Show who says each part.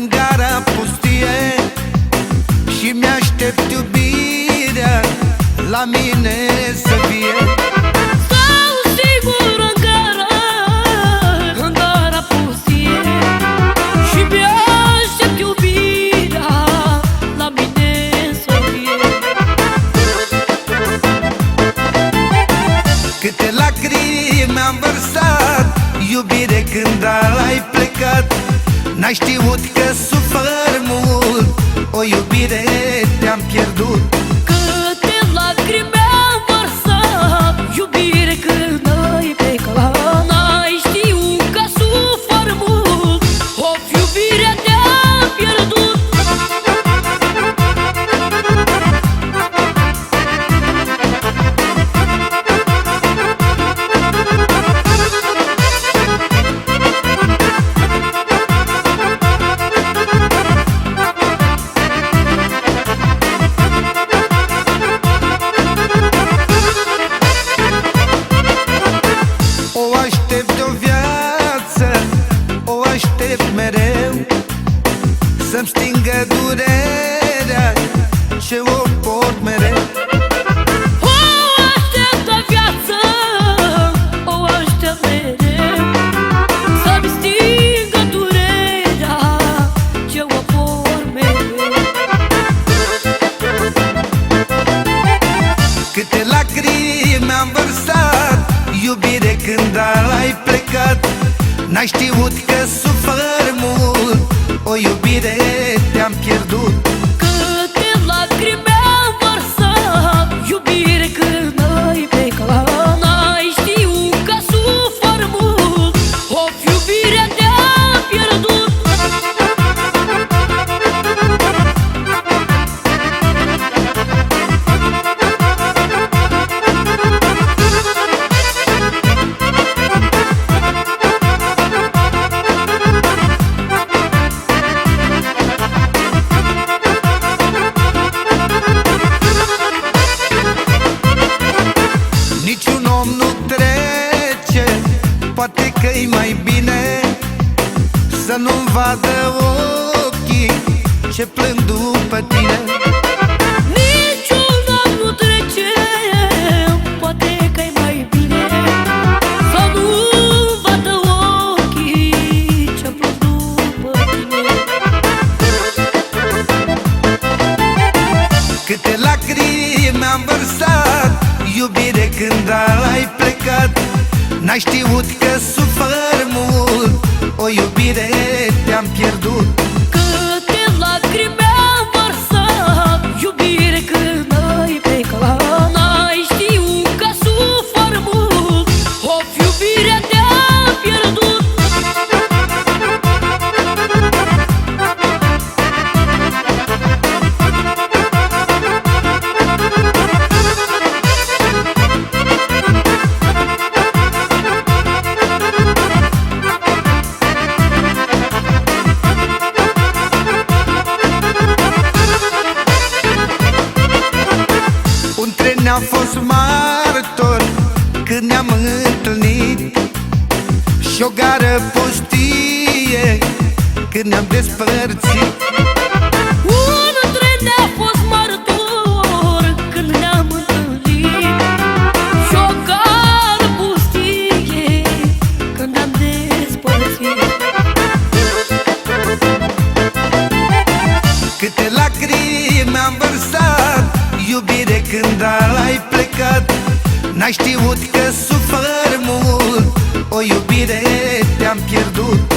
Speaker 1: în gara pustie Și mi-aștept iubirea la mine să fie.
Speaker 2: Câte lacrimi am vărsat Iubire când ai plecat N-ai știut că Ce o port mereu.
Speaker 1: O aștept o viață O aștept mereu. Să-mi stingă durerea Ce o por mereu.
Speaker 2: Câte lacrimi am vărsat Iubire când ai plecat. N-ai știut Poate că-i mai bine Să nu-mi vadă ochii Ce plâng după tine.
Speaker 1: Niciun om nu trece Poate că-i mai bine Să nu vadă ochii Ce plâng după tine.
Speaker 2: Câte lacrimi am vărsat Iubire când ai plecat N-ai știut că sufăr mult. O iubire te-am pierdut.
Speaker 1: Câte lacrimi am vărsat Iubire când ai plecat. N-ai știut că sufăr mult. Of, iubirea te-am pierdut
Speaker 2: Un tren a fost martor Când ne-am întâlnit. Și o gară pustie Când ne-am despărțit mi-am vărsat Iubire când ai plecat. N-ai știut că sufăr mult. O iubire te-am pierdut.